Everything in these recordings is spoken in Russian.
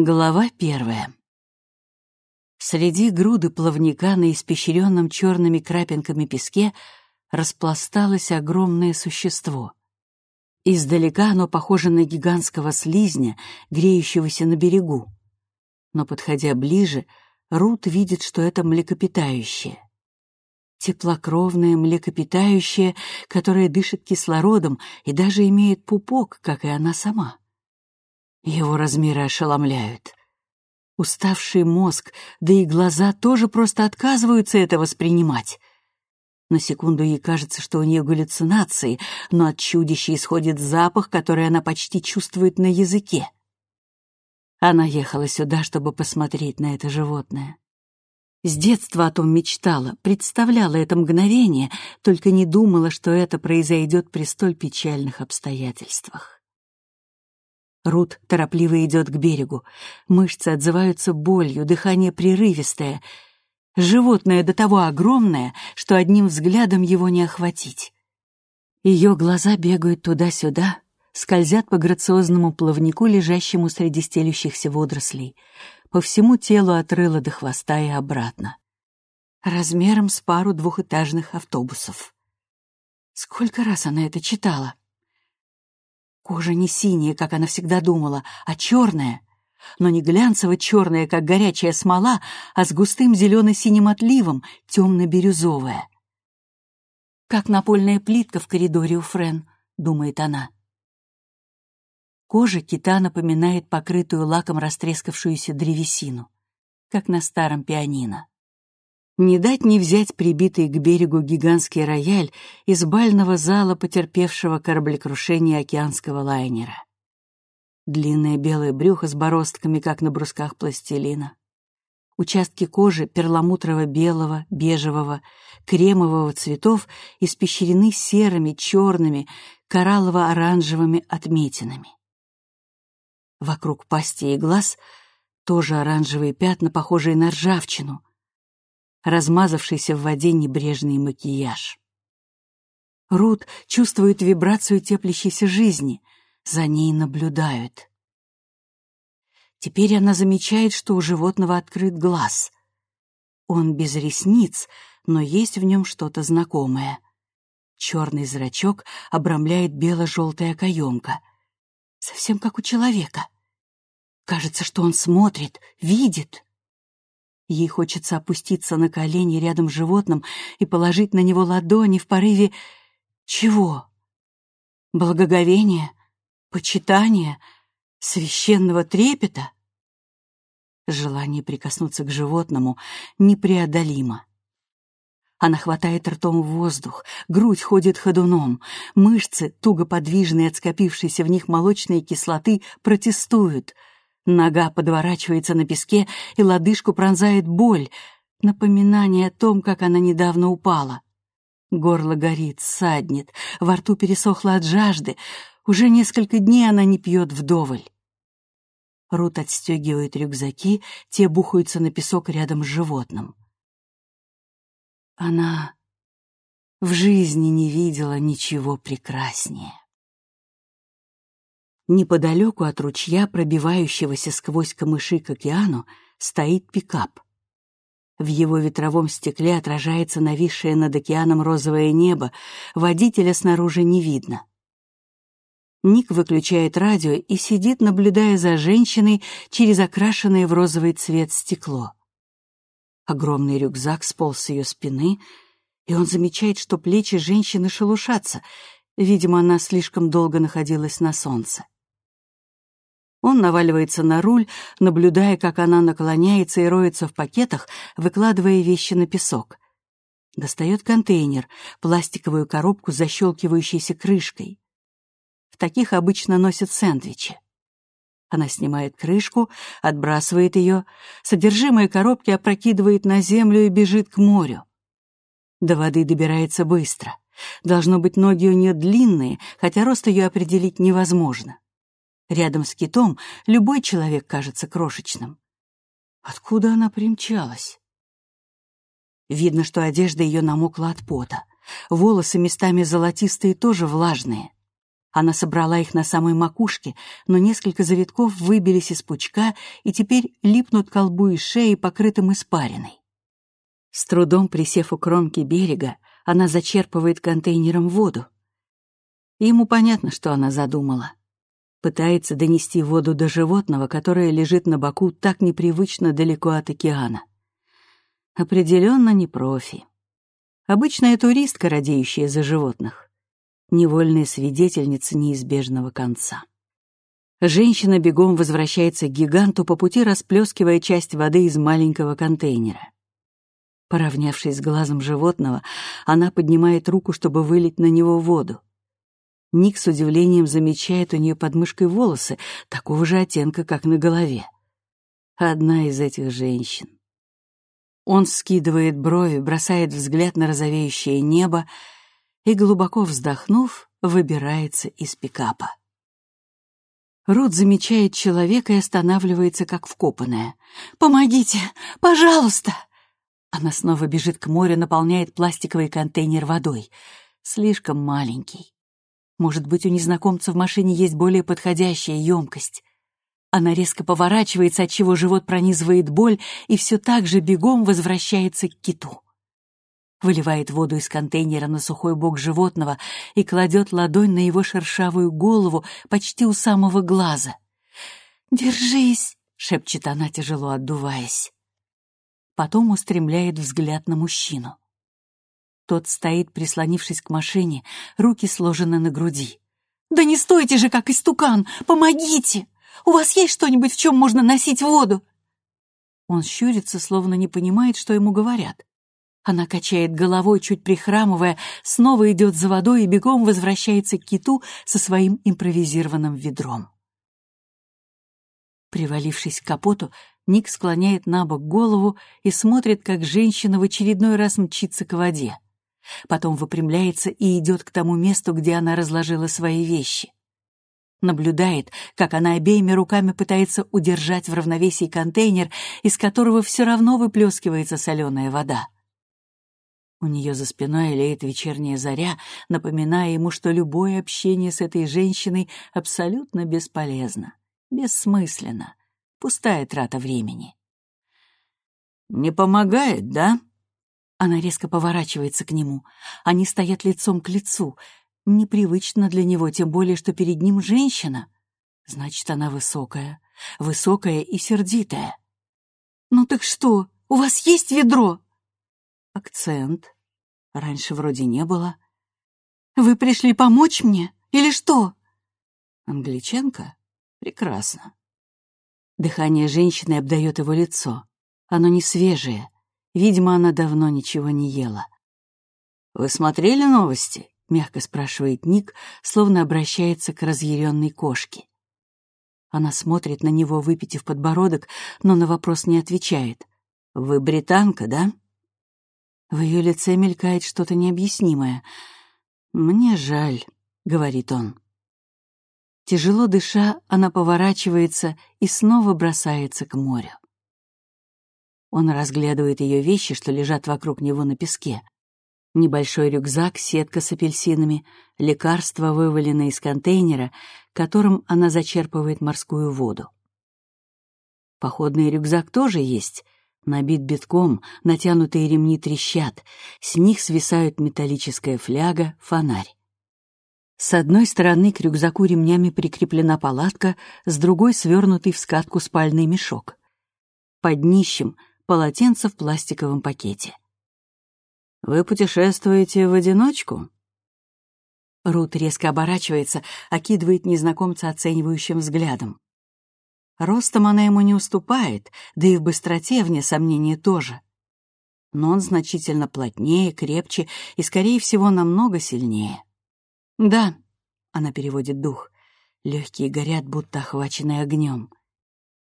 Глава первая. Среди груды плавника на испещренном черными крапинками песке распласталось огромное существо. Издалека оно похоже на гигантского слизня, греющегося на берегу. Но, подходя ближе, Рут видит, что это млекопитающее. Теплокровное млекопитающее, которое дышит кислородом и даже имеет пупок, как и она сама. Его размеры ошеломляют. Уставший мозг, да и глаза тоже просто отказываются это воспринимать. На секунду ей кажется, что у нее галлюцинации, но от чудища исходит запах, который она почти чувствует на языке. Она ехала сюда, чтобы посмотреть на это животное. С детства о том мечтала, представляла это мгновение, только не думала, что это произойдет при столь печальных обстоятельствах. Рут торопливо идет к берегу. Мышцы отзываются болью, дыхание прерывистое. Животное до того огромное, что одним взглядом его не охватить. Ее глаза бегают туда-сюда, скользят по грациозному плавнику, лежащему среди стелющихся водорослей. По всему телу от рыла до хвоста и обратно. Размером с пару двухэтажных автобусов. Сколько раз она это читала? Кожа не синяя, как она всегда думала, а черная. Но не глянцево-черная, как горячая смола, а с густым зелено-синим отливом, темно-бирюзовая. «Как напольная плитка в коридоре у Френ», — думает она. Кожа кита напоминает покрытую лаком растрескавшуюся древесину, как на старом пианино. Не дать не взять прибитый к берегу гигантский рояль из бального зала потерпевшего кораблекрушение океанского лайнера. Длинное белое брюхо с бороздками, как на брусках пластилина. Участки кожи перламутрово-белого, бежевого, кремового цветов испещрены серыми, черными, кораллово-оранжевыми отметинами. Вокруг пасти и глаз тоже оранжевые пятна, похожие на ржавчину — размазавшийся в воде небрежный макияж. Рут чувствует вибрацию теплящейся жизни, за ней наблюдают. Теперь она замечает, что у животного открыт глаз. Он без ресниц, но есть в нем что-то знакомое. Черный зрачок обрамляет бело-желтая каемка. Совсем как у человека. Кажется, что он смотрит, видит. Ей хочется опуститься на колени рядом с животным и положить на него ладони в порыве... Чего? Благоговения? Почитания? Священного трепета? Желание прикоснуться к животному непреодолимо. Она хватает ртом воздух, грудь ходит ходуном, мышцы, туго подвижные от скопившейся в них молочной кислоты, протестуют — Нога подворачивается на песке, и лодыжку пронзает боль, напоминание о том, как она недавно упала. Горло горит, саднет, во рту пересохло от жажды. Уже несколько дней она не пьет вдоволь. Рут отстегивает рюкзаки, те бухаются на песок рядом с животным. Она в жизни не видела ничего прекраснее. Неподалеку от ручья, пробивающегося сквозь камыши к океану, стоит пикап. В его ветровом стекле отражается нависшее над океаном розовое небо, водителя снаружи не видно. Ник выключает радио и сидит, наблюдая за женщиной через окрашенное в розовый цвет стекло. Огромный рюкзак сполз с ее спины, и он замечает, что плечи женщины шелушатся. Видимо, она слишком долго находилась на солнце. Он наваливается на руль, наблюдая, как она наклоняется и роется в пакетах, выкладывая вещи на песок. Достает контейнер, пластиковую коробку с защелкивающейся крышкой. В таких обычно носят сэндвичи. Она снимает крышку, отбрасывает ее, содержимое коробки опрокидывает на землю и бежит к морю. До воды добирается быстро. Должно быть, ноги у нее длинные, хотя рост ее определить невозможно. Рядом с китом любой человек кажется крошечным. Откуда она примчалась? Видно, что одежда ее намокла от пота. Волосы местами золотистые, тоже влажные. Она собрала их на самой макушке, но несколько завитков выбились из пучка и теперь липнут к колбу и шее, покрытым испариной. С трудом присев у кромки берега, она зачерпывает контейнером воду. Ему понятно, что она задумала. Пытается донести воду до животного, которое лежит на боку так непривычно далеко от океана. Определенно не профи. Обычная туристка, радеющая за животных. Невольная свидетельница неизбежного конца. Женщина бегом возвращается к гиганту, по пути расплескивая часть воды из маленького контейнера. Поравнявшись с глазом животного, она поднимает руку, чтобы вылить на него воду. Ник с удивлением замечает у нее под мышкой волосы такого же оттенка, как на голове. Одна из этих женщин. Он скидывает брови, бросает взгляд на розовеющее небо и, глубоко вздохнув, выбирается из пикапа. Рут замечает человека и останавливается, как вкопанная. «Помогите! Пожалуйста!» Она снова бежит к морю, наполняет пластиковый контейнер водой. Слишком маленький. Может быть, у незнакомца в машине есть более подходящая емкость. Она резко поворачивается, отчего живот пронизывает боль, и все так же бегом возвращается к киту. Выливает воду из контейнера на сухой бок животного и кладет ладонь на его шершавую голову почти у самого глаза. «Держись!» — шепчет она, тяжело отдуваясь. Потом устремляет взгляд на мужчину. Тот стоит, прислонившись к машине, руки сложены на груди. «Да не стойте же, как истукан! Помогите! У вас есть что-нибудь, в чем можно носить воду?» Он щурится, словно не понимает, что ему говорят. Она качает головой, чуть прихрамывая, снова идет за водой и бегом возвращается к киту со своим импровизированным ведром. Привалившись к капоту, Ник склоняет на бок голову и смотрит, как женщина в очередной раз мчится к воде. Потом выпрямляется и идет к тому месту, где она разложила свои вещи. Наблюдает, как она обеими руками пытается удержать в равновесии контейнер, из которого все равно выплескивается соленая вода. У нее за спиной леет вечерняя заря, напоминая ему, что любое общение с этой женщиной абсолютно бесполезно, бессмысленно, пустая трата времени. «Не помогает, да?» Она резко поворачивается к нему. Они стоят лицом к лицу. Непривычно для него, тем более, что перед ним женщина. Значит, она высокая. Высокая и сердитая. «Ну так что, у вас есть ведро?» Акцент. Раньше вроде не было. «Вы пришли помочь мне? Или что?» Англичанка? Прекрасно. Дыхание женщины обдает его лицо. Оно не свежее, Видимо, она давно ничего не ела. «Вы смотрели новости?» — мягко спрашивает Ник, словно обращается к разъяренной кошке. Она смотрит на него, выпитив подбородок, но на вопрос не отвечает. «Вы британка, да?» В ее лице мелькает что-то необъяснимое. «Мне жаль», — говорит он. Тяжело дыша, она поворачивается и снова бросается к морю. Он разглядывает ее вещи, что лежат вокруг него на песке. Небольшой рюкзак, сетка с апельсинами, лекарства, вываленные из контейнера, которым она зачерпывает морскую воду. Походный рюкзак тоже есть, набит битком, натянутые ремни трещат, с них свисают металлическая фляга, фонарь. С одной стороны к рюкзаку ремнями прикреплена палатка, с другой — свернутый в скатку спальный мешок. Под днищем полотенце в пластиковом пакете. «Вы путешествуете в одиночку?» Рут резко оборачивается, окидывает незнакомца оценивающим взглядом. Ростом она ему не уступает, да и в быстроте, вне сомнения, тоже. Но он значительно плотнее, крепче и, скорее всего, намного сильнее. «Да», — она переводит дух, — легкие горят, будто охваченные огнем.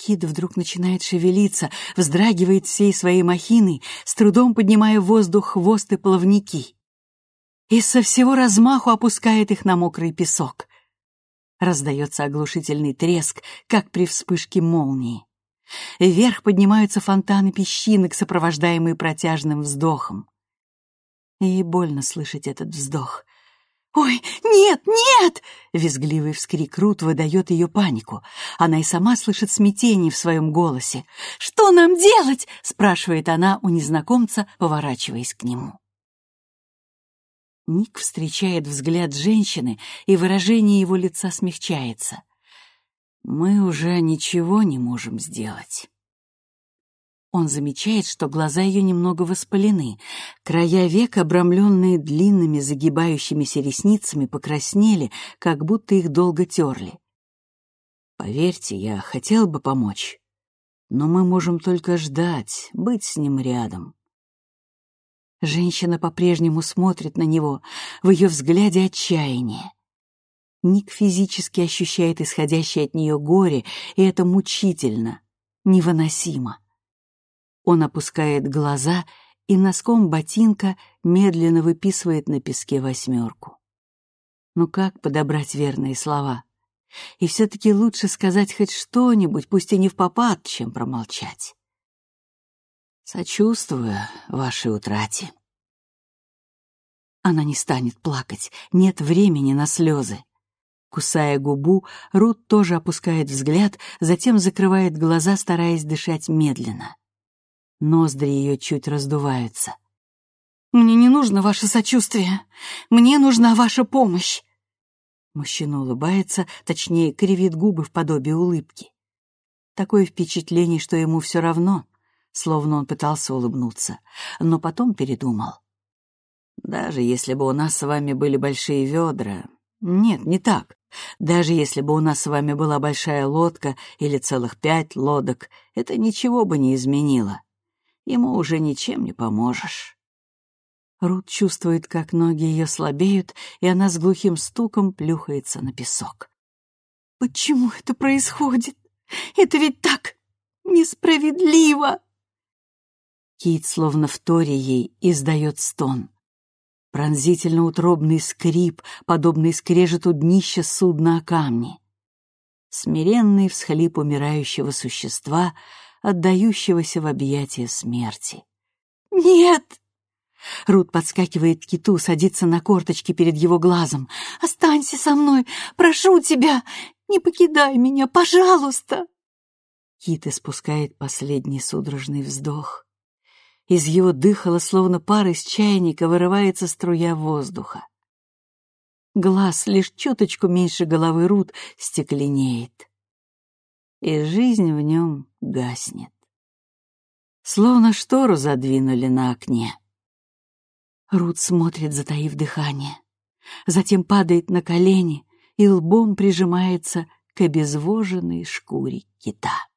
Кит вдруг начинает шевелиться, вздрагивает всей своей махиной, с трудом поднимая в воздух хвост и плавники. И со всего размаху опускает их на мокрый песок. Раздается оглушительный треск, как при вспышке молнии. Вверх поднимаются фонтаны песчинок, сопровождаемые протяжным вздохом. И больно слышать этот вздох. «Ой, нет, нет!» — визгливый вскрик Рут выдает ее панику. Она и сама слышит смятение в своем голосе. «Что нам делать?» — спрашивает она у незнакомца, поворачиваясь к нему. Ник встречает взгляд женщины, и выражение его лица смягчается. «Мы уже ничего не можем сделать». Он замечает, что глаза ее немного воспалены. Края век, обрамленные длинными загибающимися ресницами, покраснели, как будто их долго терли. «Поверьте, я хотел бы помочь, но мы можем только ждать, быть с ним рядом». Женщина по-прежнему смотрит на него, в ее взгляде отчаяние. Ник физически ощущает исходящее от нее горе, и это мучительно, невыносимо. Он опускает глаза и носком ботинка медленно выписывает на песке восьмерку. Ну как подобрать верные слова? И все-таки лучше сказать хоть что-нибудь, пусть и не в попад, чем промолчать. Сочувствую вашей утрате. Она не станет плакать, нет времени на слезы. Кусая губу, Рут тоже опускает взгляд, затем закрывает глаза, стараясь дышать медленно. Ноздри ее чуть раздуваются. «Мне не нужно ваше сочувствие. Мне нужна ваша помощь». Мужчина улыбается, точнее, кривит губы в подобие улыбки. Такое впечатление, что ему все равно, словно он пытался улыбнуться, но потом передумал. Даже если бы у нас с вами были большие ведра... Нет, не так. Даже если бы у нас с вами была большая лодка или целых пять лодок, это ничего бы не изменило ему уже ничем не поможешь. Рут чувствует, как ноги ее слабеют, и она с глухим стуком плюхается на песок. «Почему это происходит? Это ведь так несправедливо!» Кит, словно в торе ей, издает стон. Пронзительно-утробный скрип, подобный скрежету днища судна о камни. Смиренный всхлип умирающего существа — отдающегося в объятия смерти. «Нет!» Рут подскакивает к киту, садится на корточки перед его глазом. «Останься со мной! Прошу тебя! Не покидай меня, пожалуйста!» Кит испускает последний судорожный вздох. Из его дыхала, словно пар из чайника, вырывается струя воздуха. Глаз, лишь чуточку меньше головы Рут, стекленеет и жизнь в нем гаснет. Словно штору задвинули на окне. Рут смотрит, затаив дыхание, затем падает на колени и лбом прижимается к обезвоженной шкуре кита.